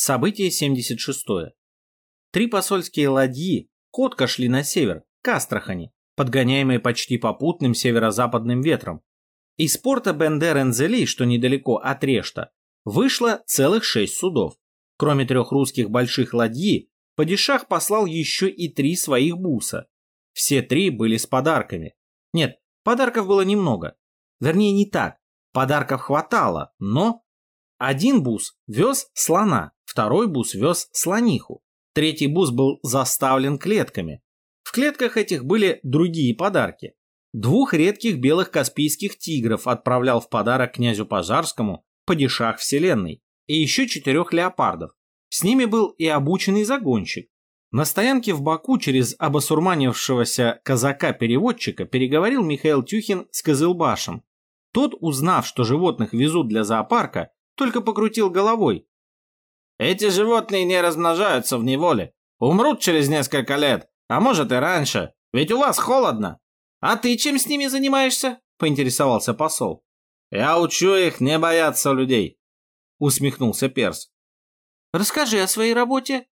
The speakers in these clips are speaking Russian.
Событие 76. Три посольские ладьи ходко шли на север, к Астрахани, подгоняемые почти попутным северо-западным ветром. Из порта Бендер-Энзели, что недалеко от Решта, вышло целых шесть судов. Кроме трех русских больших ладьи, Падишах послал еще и три своих буса. Все три были с подарками. Нет, подарков было немного. Вернее, не так. Подарков хватало, но... Один бус вез слона, второй бус вез слониху, третий бус был заставлен клетками. В клетках этих были другие подарки. Двух редких белых каспийских тигров отправлял в подарок князю Пожарскому падишах вселенной и еще четырех леопардов. С ними был и обученный загонщик. На стоянке в Баку через обосурманившегося казака-переводчика переговорил Михаил Тюхин с Козылбашем. Тот, узнав, что животных везут для зоопарка, только покрутил головой. «Эти животные не размножаются в неволе. Умрут через несколько лет, а может и раньше, ведь у вас холодно». «А ты чем с ними занимаешься?» – поинтересовался посол. «Я учу их не бояться людей», – усмехнулся Перс. «Расскажи о своей работе».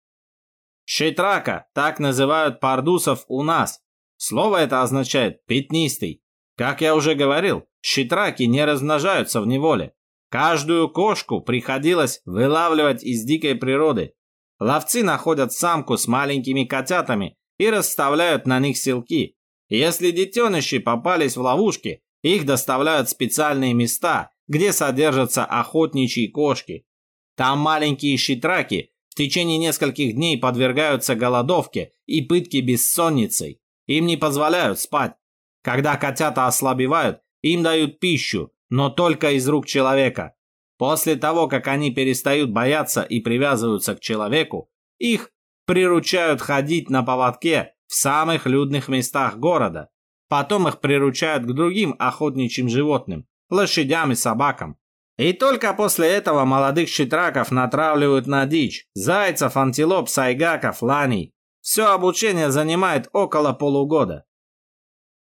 «Щитрака, так называют пардусов у нас. Слово это означает «пятнистый». Как я уже говорил, щитраки не размножаются в неволе. Каждую кошку приходилось вылавливать из дикой природы. Ловцы находят самку с маленькими котятами и расставляют на них селки. Если детеныши попались в ловушки, их доставляют в специальные места, где содержатся охотничьи кошки. Там маленькие щитраки в течение нескольких дней подвергаются голодовке и пытке бессонницей. Им не позволяют спать. Когда котята ослабевают, им дают пищу, но только из рук человека. После того, как они перестают бояться и привязываются к человеку, их приручают ходить на поводке в самых людных местах города. Потом их приручают к другим охотничьим животным, лошадям и собакам. И только после этого молодых щитраков натравливают на дичь, зайцев, антилоп, сайгаков, ланей. Все обучение занимает около полугода.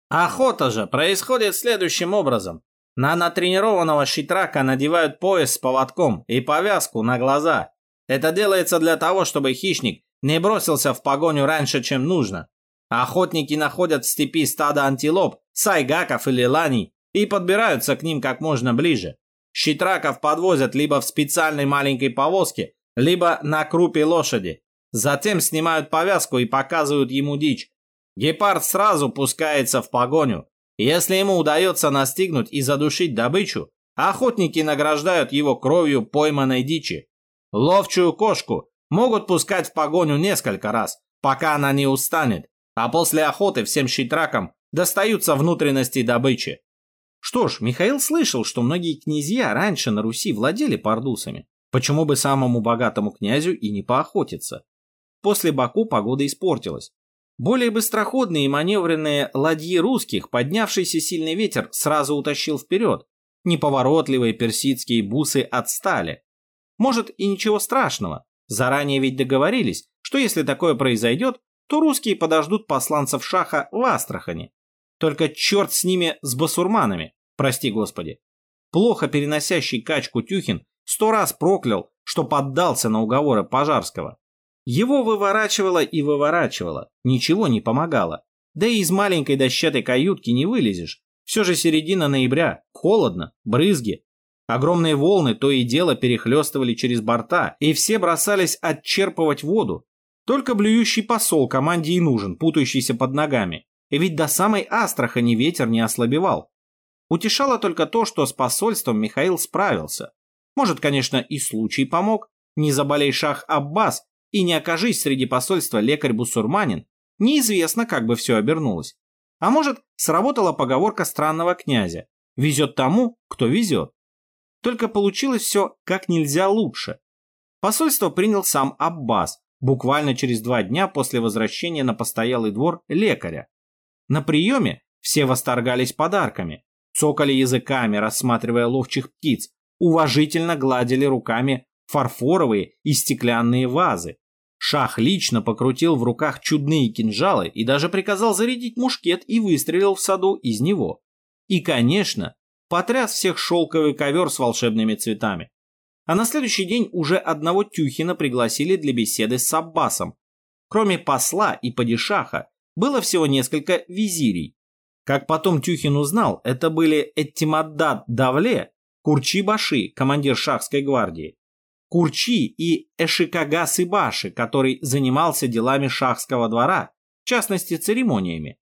Охота же происходит следующим образом. На натренированного щитрака надевают пояс с поводком и повязку на глаза. Это делается для того, чтобы хищник не бросился в погоню раньше, чем нужно. Охотники находят в степи стадо антилоп, сайгаков или ланей и подбираются к ним как можно ближе. Щитраков подвозят либо в специальной маленькой повозке, либо на крупе лошади. Затем снимают повязку и показывают ему дичь. Гепард сразу пускается в погоню, если ему удается настигнуть и задушить добычу, охотники награждают его кровью пойманной дичи. Ловчую кошку могут пускать в погоню несколько раз, пока она не устанет, а после охоты всем щитракам достаются внутренности добычи. Что ж, Михаил слышал, что многие князья раньше на Руси владели пардусами. Почему бы самому богатому князю и не поохотиться? После Баку погода испортилась. Более быстроходные и маневренные ладьи русских поднявшийся сильный ветер сразу утащил вперед. Неповоротливые персидские бусы отстали. Может и ничего страшного. Заранее ведь договорились, что если такое произойдет, то русские подождут посланцев шаха в Астрахани. Только черт с ними, с басурманами, прости господи. Плохо переносящий качку Тюхин сто раз проклял, что поддался на уговоры Пожарского. Его выворачивало и выворачивало, ничего не помогало. Да и из маленькой дощатой каютки не вылезешь. Все же середина ноября, холодно, брызги. Огромные волны то и дело перехлестывали через борта, и все бросались отчерпывать воду. Только блюющий посол команде и нужен, путающийся под ногами. И ведь до самой Астрахани ветер не ослабевал. Утешало только то, что с посольством Михаил справился. Может, конечно, и случай помог. Не заболей шах Аббас, и не окажись среди посольства лекарь-бусурманин, неизвестно, как бы все обернулось. А может, сработала поговорка странного князя «везет тому, кто везет». Только получилось все как нельзя лучше. Посольство принял сам Аббас, буквально через два дня после возвращения на постоялый двор лекаря. На приеме все восторгались подарками, цокали языками, рассматривая ловчих птиц, уважительно гладили руками фарфоровые и стеклянные вазы. Шах лично покрутил в руках чудные кинжалы и даже приказал зарядить мушкет и выстрелил в саду из него. И, конечно, потряс всех шелковый ковер с волшебными цветами. А на следующий день уже одного Тюхина пригласили для беседы с Аббасом. Кроме посла и падишаха, было всего несколько визирей. Как потом Тюхин узнал, это были Эттимаддат Давле, Курчи Баши, командир шахской гвардии, Курчи и Эшикагас Ибаши, который занимался делами шахского двора, в частности церемониями.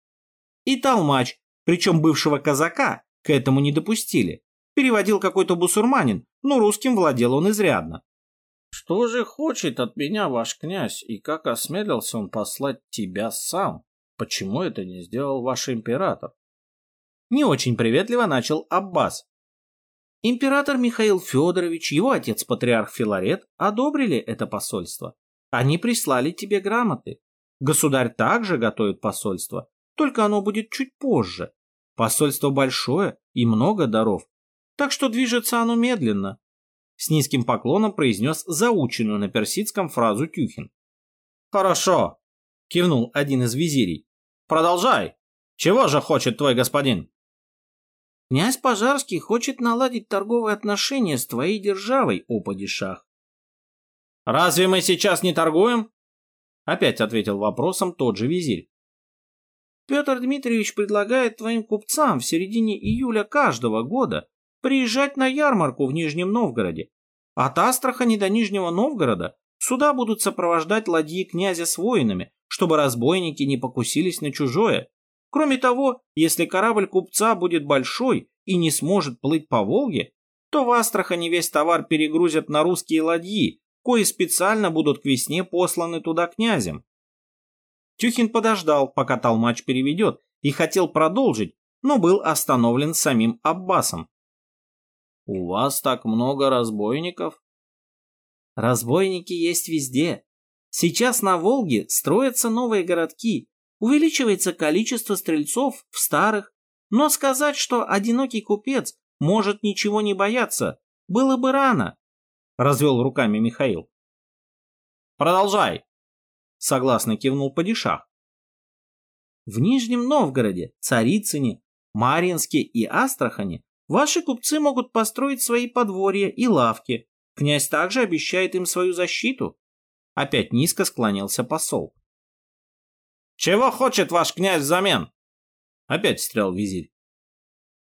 И Талмач, причем бывшего казака, к этому не допустили. Переводил какой-то бусурманин, но русским владел он изрядно. «Что же хочет от меня ваш князь, и как осмелился он послать тебя сам? Почему это не сделал ваш император?» Не очень приветливо начал Аббас. Император Михаил Федорович, его отец патриарх Филарет одобрили это посольство. Они прислали тебе грамоты. Государь также готовит посольство, только оно будет чуть позже. Посольство большое и много даров, так что движется оно медленно. С низким поклоном произнес заученную на персидском фразу Тюхин. «Хорошо», — кивнул один из визирей. «Продолжай. Чего же хочет твой господин?» «Князь Пожарский хочет наладить торговые отношения с твоей державой, о падишах». «Разве мы сейчас не торгуем?» Опять ответил вопросом тот же визирь. Петр Дмитриевич предлагает твоим купцам в середине июля каждого года приезжать на ярмарку в Нижнем Новгороде. От Астрахани до Нижнего Новгорода сюда будут сопровождать ладьи князя с воинами, чтобы разбойники не покусились на чужое. Кроме того, если корабль купца будет большой и не сможет плыть по Волге, то в Астрахани весь товар перегрузят на русские ладьи, кои специально будут к весне посланы туда князем. Тюхин подождал, пока толмач переведет, и хотел продолжить, но был остановлен самим Аббасом. «У вас так много разбойников?» «Разбойники есть везде. Сейчас на Волге строятся новые городки, увеличивается количество стрельцов в старых, но сказать, что одинокий купец может ничего не бояться, было бы рано», — развел руками Михаил. «Продолжай», — согласно кивнул Падишах. В Нижнем Новгороде, Царицыне, Марьинске и Астрахани ваши купцы могут построить свои подворья и лавки. Князь также обещает им свою защиту. Опять низко склонился посол. «Чего хочет ваш князь взамен?» Опять встрял визирь.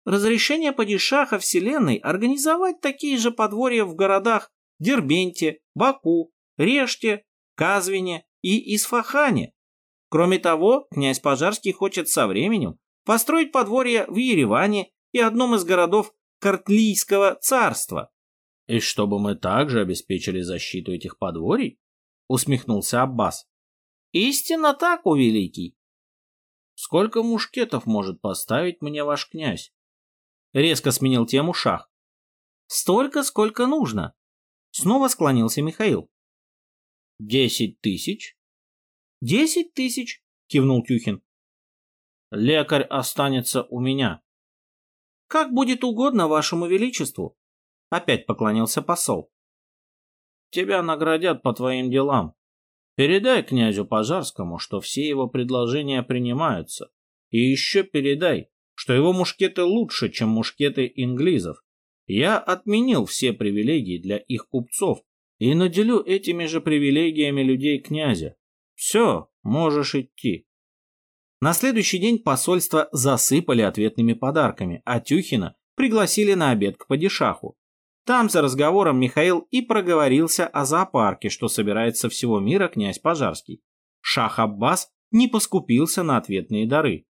Разрешение падишаха Вселенной организовать такие же подворья в городах Дербенте, Баку, Реште, Казвине и Исфахане. Кроме того, князь Пожарский хочет со временем построить подворье в Ереване и одном из городов Картлийского царства. «И чтобы мы также обеспечили защиту этих подворий?» — усмехнулся Аббас. «Истинно так, о великий!» «Сколько мушкетов может поставить мне ваш князь?» Резко сменил тему шах. «Столько, сколько нужно!» Снова склонился Михаил. «Десять тысяч?» «Десять тысяч», — кивнул Тюхин. «Лекарь останется у меня». «Как будет угодно вашему величеству», — опять поклонился посол. «Тебя наградят по твоим делам. Передай князю Пожарскому, что все его предложения принимаются. И еще передай, что его мушкеты лучше, чем мушкеты инглизов. Я отменил все привилегии для их купцов и наделю этими же привилегиями людей князя. Все, можешь идти. На следующий день посольство засыпали ответными подарками, а Тюхина пригласили на обед к падишаху. Там за разговором Михаил и проговорился о зоопарке, что собирается всего мира князь Пожарский. Шах Аббас не поскупился на ответные дары.